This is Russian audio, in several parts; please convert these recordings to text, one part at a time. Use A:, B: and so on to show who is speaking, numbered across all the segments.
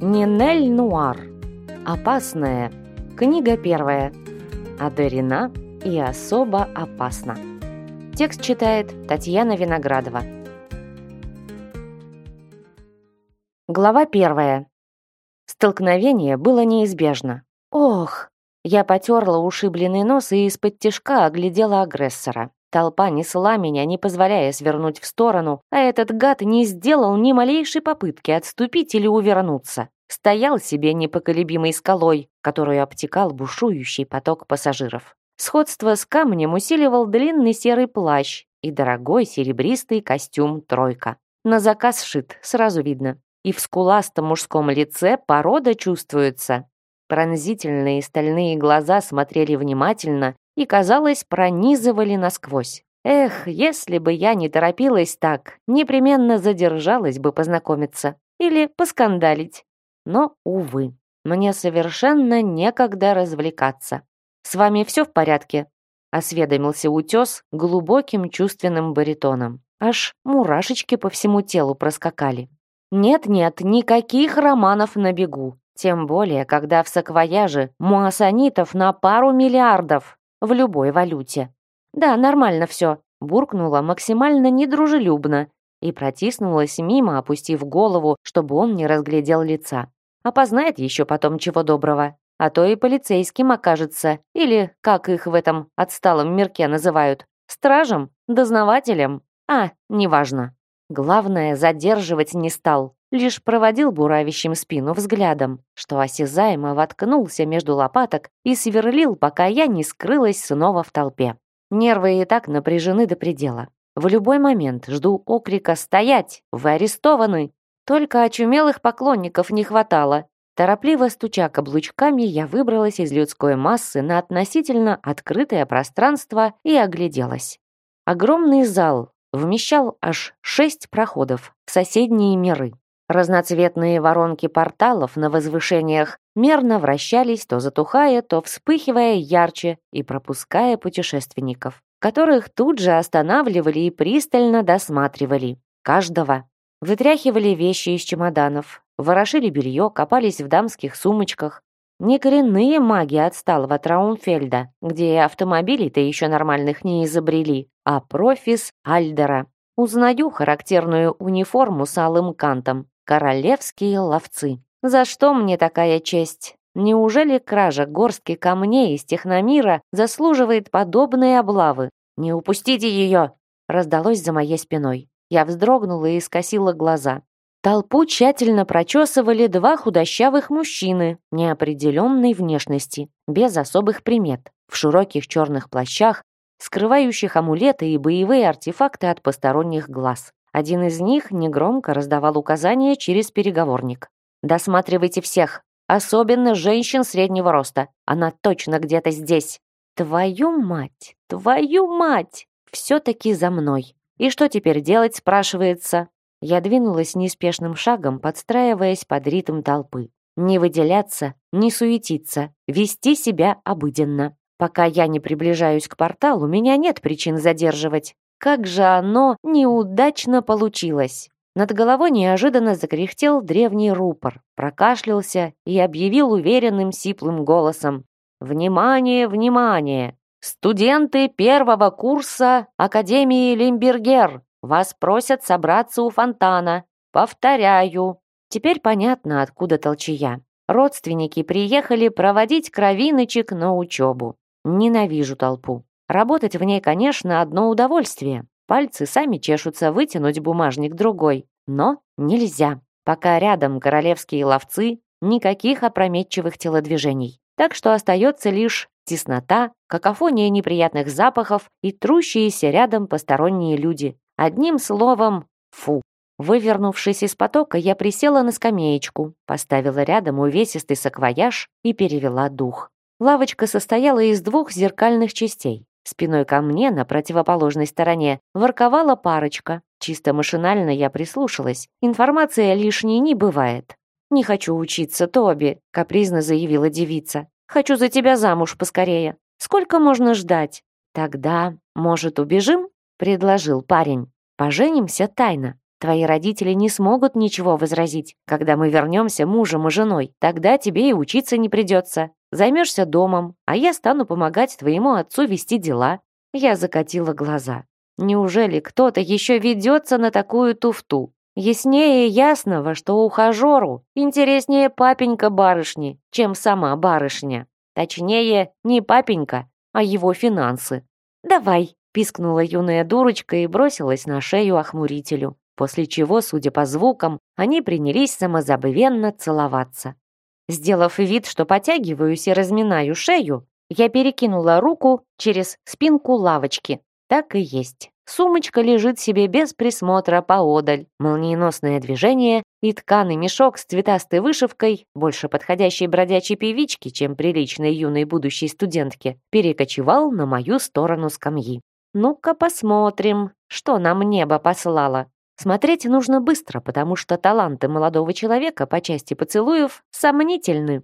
A: Нинель Нуар. Опасная. Книга первая. Одарена и особо опасна. Текст читает Татьяна Виноградова. Глава первая. Столкновение было неизбежно. Ох! Я потерла ушибленный нос и из-под тишка оглядела агрессора. Толпа несла меня, не позволяя свернуть в сторону, а этот гад не сделал ни малейшей попытки отступить или увернуться. Стоял себе непоколебимой скалой, которую обтекал бушующий поток пассажиров. Сходство с камнем усиливал длинный серый плащ и дорогой серебристый костюм «тройка». На заказ сшит, сразу видно. И в скуластом мужском лице порода чувствуется. Пронзительные стальные глаза смотрели внимательно и, казалось, пронизывали насквозь. Эх, если бы я не торопилась так, непременно задержалась бы познакомиться или поскандалить. Но, увы, мне совершенно некогда развлекаться. «С вами все в порядке?» — осведомился утес глубоким чувственным баритоном. Аж мурашечки по всему телу проскакали. «Нет-нет, никаких романов на бегу. Тем более, когда в саквояже муассанитов на пару миллиардов в любой валюте. «Да, нормально все», — буркнула максимально недружелюбно и протиснулась мимо, опустив голову, чтобы он не разглядел лица. Опознает еще потом чего доброго. А то и полицейским окажется, или, как их в этом отсталом мирке называют, стражем, дознавателем. А, неважно. Главное, задерживать не стал, лишь проводил буравящим спину взглядом, что осязаемо воткнулся между лопаток и сверлил, пока я не скрылась снова в толпе. Нервы и так напряжены до предела. В любой момент жду окрика «Стоять! Вы арестованы!» Только очумелых поклонников не хватало. Торопливо стуча каблучками, я выбралась из людской массы на относительно открытое пространство и огляделась. Огромный зал, вмещал аж шесть проходов в соседние миры. Разноцветные воронки порталов на возвышениях мерно вращались, то затухая, то вспыхивая ярче и пропуская путешественников, которых тут же останавливали и пристально досматривали. Каждого. Вытряхивали вещи из чемоданов, ворошили белье, копались в дамских сумочках. Не коренные маги отсталого Траумфельда, где автомобилей-то еще нормальных не изобрели, а профис Альдера. Узнаю характерную униформу с алым кантом. Королевские ловцы. За что мне такая честь? Неужели кража горстки камней из техномира заслуживает подобной облавы? Не упустите ее! Раздалось за моей спиной. Я вздрогнула и скосила глаза. Толпу тщательно прочесывали два худощавых мужчины неопределенной внешности, без особых примет, в широких черных плащах, скрывающих амулеты и боевые артефакты от посторонних глаз. Один из них негромко раздавал указания через переговорник. «Досматривайте всех, особенно женщин среднего роста. Она точно где-то здесь». «Твою мать! Твою мать! Все-таки за мной!» «И что теперь делать?» спрашивается. Я двинулась неспешным шагом, подстраиваясь под ритм толпы. Не выделяться, не суетиться, вести себя обыденно. Пока я не приближаюсь к порталу, меня нет причин задерживать. Как же оно неудачно получилось! Над головой неожиданно закряхтел древний рупор, прокашлялся и объявил уверенным сиплым голосом. «Внимание, внимание! Студенты первого курса Академии Лимбергер вас просят собраться у фонтана. Повторяю!» Теперь понятно, откуда толчая. Родственники приехали проводить кровиночек на учебу. Ненавижу толпу. Работать в ней, конечно, одно удовольствие. Пальцы сами чешутся вытянуть бумажник другой. Но нельзя. Пока рядом королевские ловцы, никаких опрометчивых телодвижений. Так что остается лишь теснота, какофония неприятных запахов и трущиеся рядом посторонние люди. Одним словом, фу. Вывернувшись из потока, я присела на скамеечку, поставила рядом увесистый саквояж и перевела дух. Лавочка состояла из двух зеркальных частей. Спиной ко мне, на противоположной стороне, ворковала парочка. Чисто машинально я прислушалась. Информация лишней не бывает. «Не хочу учиться, Тоби», — капризно заявила девица. «Хочу за тебя замуж поскорее. Сколько можно ждать?» «Тогда, может, убежим?» — предложил парень. «Поженимся тайно. Твои родители не смогут ничего возразить. Когда мы вернемся мужем и женой, тогда тебе и учиться не придется. Займешься домом, а я стану помогать твоему отцу вести дела». Я закатила глаза. Неужели кто-то еще ведется на такую туфту? Яснее ясного, что ухажеру интереснее папенька барышни, чем сама барышня. Точнее, не папенька, а его финансы. «Давай», — пискнула юная дурочка и бросилась на шею охмурителю, после чего, судя по звукам, они принялись самозабвенно целоваться. Сделав вид, что потягиваюсь и разминаю шею, я перекинула руку через спинку лавочки. Так и есть. Сумочка лежит себе без присмотра поодаль. Молниеносное движение и тканый мешок с цветастой вышивкой, больше подходящей бродячей певичке, чем приличной юной будущей студентке, перекочевал на мою сторону скамьи. Ну-ка посмотрим, что нам небо послало. Смотреть нужно быстро, потому что таланты молодого человека по части поцелуев сомнительны.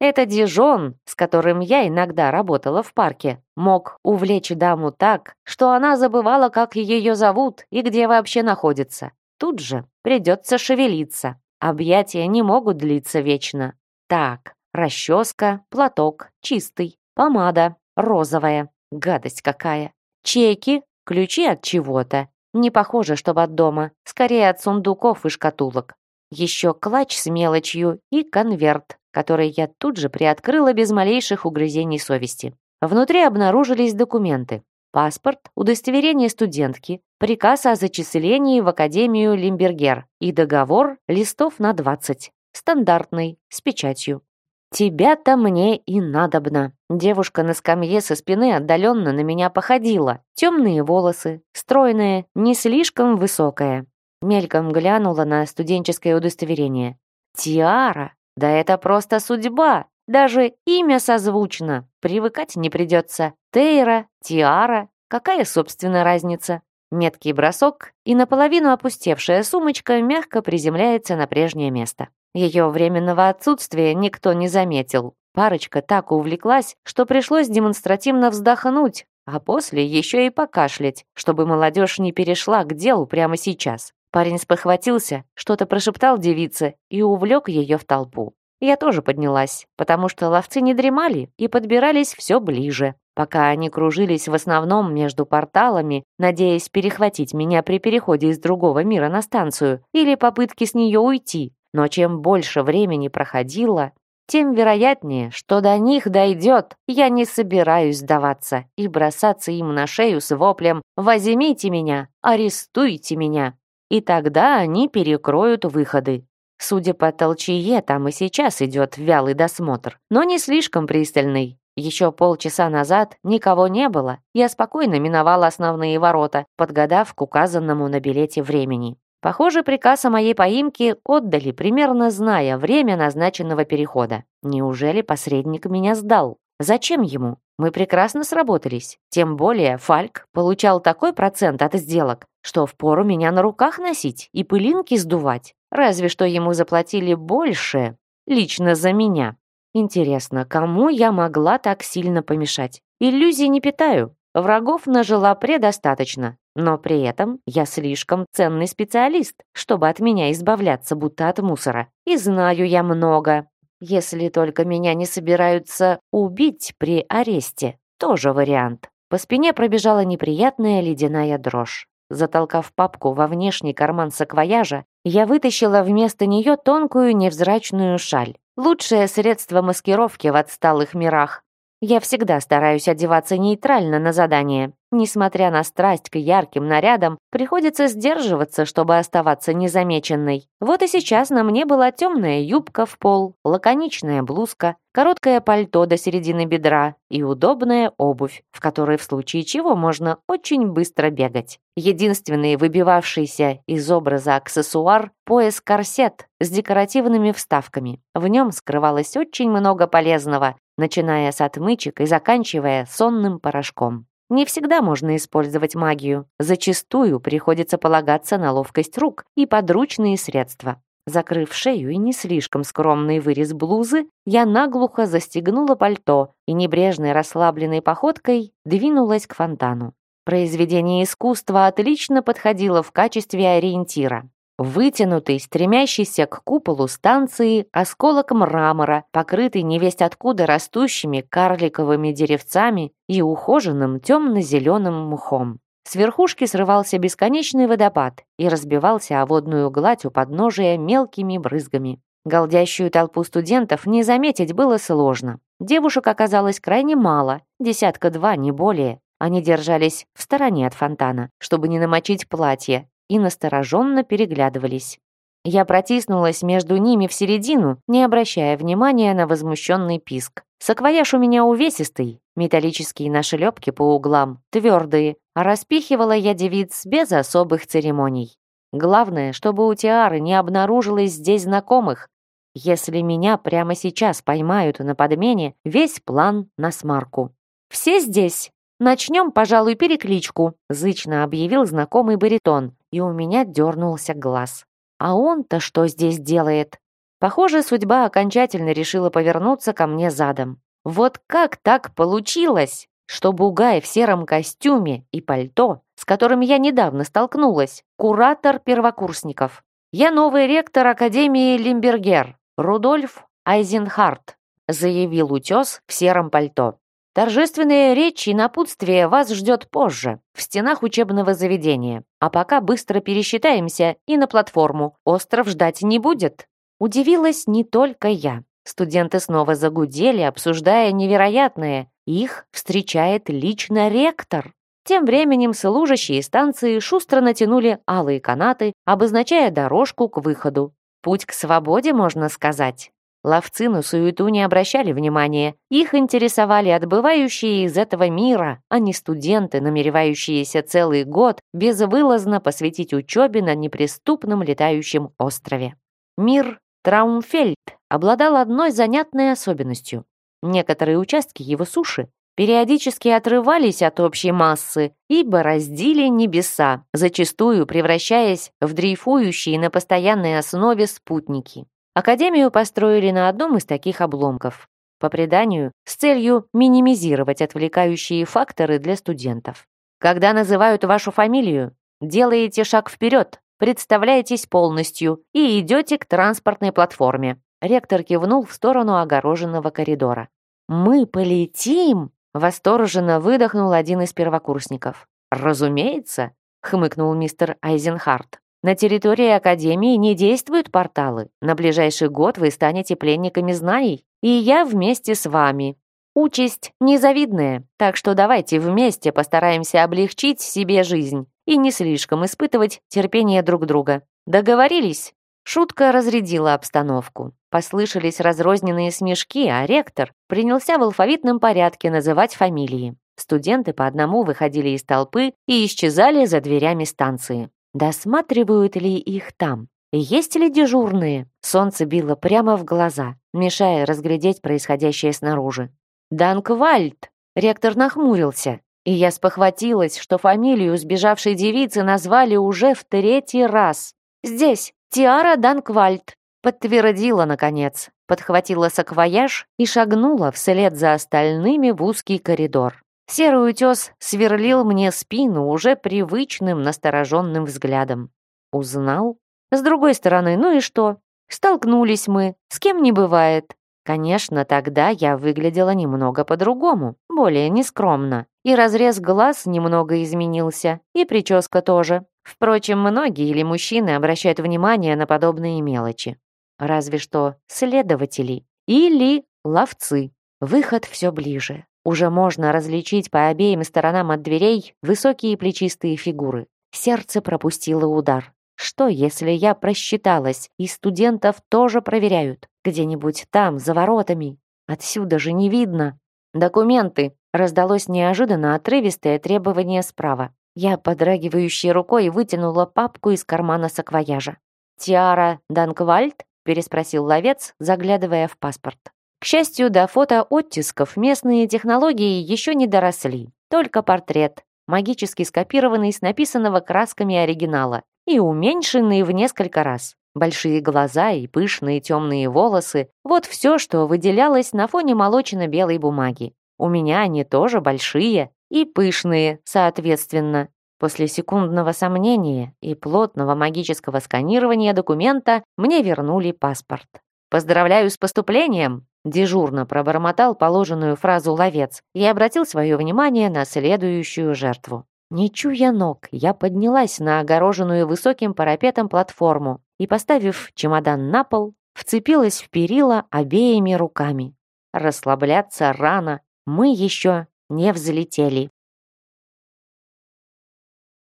A: Это Дижон, с которым я иногда работала в парке, мог увлечь даму так, что она забывала, как ее зовут и где вообще находится. Тут же придется шевелиться. Объятия не могут длиться вечно. Так, расческа, платок, чистый, помада, розовая. Гадость какая. Чеки, ключи от чего-то. Не похоже, чтобы от дома. Скорее от сундуков и шкатулок. Еще клатч с мелочью и конверт который я тут же приоткрыла без малейших угрызений совести. Внутри обнаружились документы. Паспорт, удостоверение студентки, приказ о зачислении в Академию Лимбергер и договор листов на 20. Стандартный, с печатью. «Тебя-то мне и надобно». Девушка на скамье со спины отдаленно на меня походила. Темные волосы, стройная, не слишком высокая. Мельком глянула на студенческое удостоверение. «Тиара! Да это просто судьба. Даже имя созвучно. Привыкать не придется. Тейра, Тиара. Какая, собственно, разница? Меткий бросок, и наполовину опустевшая сумочка мягко приземляется на прежнее место. Ее временного отсутствия никто не заметил. Парочка так увлеклась, что пришлось демонстративно вздохнуть, а после еще и покашлять, чтобы молодежь не перешла к делу прямо сейчас. Парень спохватился, что-то прошептал девице и увлек ее в толпу. Я тоже поднялась, потому что ловцы не дремали и подбирались все ближе, пока они кружились в основном между порталами, надеясь перехватить меня при переходе из другого мира на станцию или попытке с нее уйти. Но чем больше времени проходило, тем вероятнее, что до них дойдет. Я не собираюсь сдаваться и бросаться им на шею с воплем «Возьмите меня! Арестуйте меня!» и тогда они перекроют выходы. Судя по толчее, там и сейчас идет вялый досмотр, но не слишком пристальный. Еще полчаса назад никого не было. Я спокойно миновала основные ворота, подгадав к указанному на билете времени. Похоже, приказ о моей поимке отдали, примерно зная время назначенного перехода. Неужели посредник меня сдал? Зачем ему? Мы прекрасно сработались. Тем более Фальк получал такой процент от сделок, что впору меня на руках носить и пылинки сдувать. Разве что ему заплатили больше, лично за меня. Интересно, кому я могла так сильно помешать? Иллюзий не питаю. Врагов нажила предостаточно, но при этом я слишком ценный специалист, чтобы от меня избавляться будто от мусора. И знаю я много. Если только меня не собираются убить при аресте, тоже вариант. По спине пробежала неприятная ледяная дрожь. Затолкав папку во внешний карман саквояжа, я вытащила вместо нее тонкую невзрачную шаль. Лучшее средство маскировки в отсталых мирах. Я всегда стараюсь одеваться нейтрально на задание. Несмотря на страсть к ярким нарядам, приходится сдерживаться, чтобы оставаться незамеченной. Вот и сейчас на мне была темная юбка в пол, лаконичная блузка, короткое пальто до середины бедра и удобная обувь, в которой в случае чего можно очень быстро бегать. Единственный выбивавшийся из образа аксессуар – пояс-корсет с декоративными вставками. В нем скрывалось очень много полезного, начиная с отмычек и заканчивая сонным порошком. Не всегда можно использовать магию. Зачастую приходится полагаться на ловкость рук и подручные средства. Закрыв шею и не слишком скромный вырез блузы, я наглухо застегнула пальто и небрежной расслабленной походкой двинулась к фонтану. произведение искусства отлично подходило в качестве ориентира. Вытянутый, стремящийся к куполу станции осколок мрамора, покрытый невесть откуда растущими карликовыми деревцами и ухоженным темно-зеленым мхом. С верхушки срывался бесконечный водопад и разбивался о водную гладь у подножия мелкими брызгами. Голдящую толпу студентов не заметить было сложно. Девушек оказалось крайне мало, десятка-два, не более. Они держались в стороне от фонтана, чтобы не намочить платье, и настороженно переглядывались. Я протиснулась между ними в середину, не обращая внимания на возмущенный писк. Саквояж у меня увесистый, металлические нашлепки по углам, твердые, а распихивала я девиц без особых церемоний. Главное, чтобы у Тиары не обнаружилось здесь знакомых. Если меня прямо сейчас поймают на подмене, весь план на смарку. «Все здесь?» «Начнем, пожалуй, перекличку», — зычно объявил знакомый баритон, и у меня дернулся глаз. «А он-то что здесь делает?» Похоже, судьба окончательно решила повернуться ко мне задом. Вот как так получилось, что Бугай в сером костюме и пальто, с которым я недавно столкнулась, куратор первокурсников. Я новый ректор Академии Лимбергер, Рудольф Айзенхарт, заявил утес в сером пальто. Торжественная речь и напутствие вас ждет позже, в стенах учебного заведения. А пока быстро пересчитаемся и на платформу. Остров ждать не будет. Удивилась не только я. Студенты снова загудели, обсуждая невероятное. Их встречает лично ректор. Тем временем служащие станции шустро натянули алые канаты, обозначая дорожку к выходу. Путь к свободе, можно сказать. Ловцы на суету не обращали внимания. Их интересовали отбывающие из этого мира, а не студенты, намеревающиеся целый год безвылазно посвятить учебе на неприступном летающем острове. Мир Траумфельд обладал одной занятной особенностью. Некоторые участки его суши периодически отрывались от общей массы и бороздили небеса, зачастую превращаясь в дрейфующие на постоянной основе спутники. Академию построили на одном из таких обломков. По преданию, с целью минимизировать отвлекающие факторы для студентов. Когда называют вашу фамилию, делаете шаг вперед, представляетесь полностью и идете к транспортной платформе. Ректор кивнул в сторону огороженного коридора. «Мы полетим!» — восторженно выдохнул один из первокурсников. «Разумеется!» — хмыкнул мистер Айзенхарт. На территории Академии не действуют порталы. На ближайший год вы станете пленниками знаний, и я вместе с вами. Участь незавидная, так что давайте вместе постараемся облегчить себе жизнь и не слишком испытывать терпение друг друга. Договорились?» Шутка разрядила обстановку. Послышались разрозненные смешки, а ректор принялся в алфавитном порядке называть фамилии. Студенты по одному выходили из толпы и исчезали за дверями станции. Досматривают ли их там? Есть ли дежурные? Солнце било прямо в глаза, мешая разглядеть происходящее снаружи. «Данквальд!» Ректор нахмурился, и я спохватилась, что фамилию сбежавшей девицы назвали уже в третий раз. «Здесь, Тиара Данквальд!» Подтвердила, наконец, подхватила саквояж и шагнула вслед за остальными в узкий коридор. Серый утес сверлил мне спину уже привычным настороженным взглядом. Узнал? С другой стороны, ну и что? Столкнулись мы, с кем не бывает. Конечно, тогда я выглядела немного по-другому, более нескромно. И разрез глаз немного изменился, и прическа тоже. Впрочем, многие или мужчины обращают внимание на подобные мелочи. Разве что следователи или ловцы. Выход все ближе. Уже можно различить по обеим сторонам от дверей высокие плечистые фигуры. Сердце пропустило удар. Что, если я просчиталась, и студентов тоже проверяют? Где-нибудь там, за воротами. Отсюда же не видно. «Документы!» — раздалось неожиданно отрывистое требование справа. Я, подрагивающей рукой, вытянула папку из кармана саквояжа. «Тиара Данквальд?» — переспросил ловец, заглядывая в паспорт. К счастью, до фотооттисков местные технологии еще не доросли. Только портрет, магически скопированный с написанного красками оригинала и уменьшенный в несколько раз. Большие глаза и пышные темные волосы – вот все, что выделялось на фоне молочно-белой бумаги. У меня они тоже большие, и пышные, соответственно. После секундного сомнения и плотного магического сканирования документа мне вернули паспорт. «Поздравляю с поступлением!» Дежурно пробормотал положенную фразу ловец и обратил свое внимание на следующую жертву. Не чуя ног, я поднялась на огороженную высоким парапетом платформу и, поставив чемодан на пол, вцепилась в перила обеими руками. Расслабляться рано, мы еще не взлетели.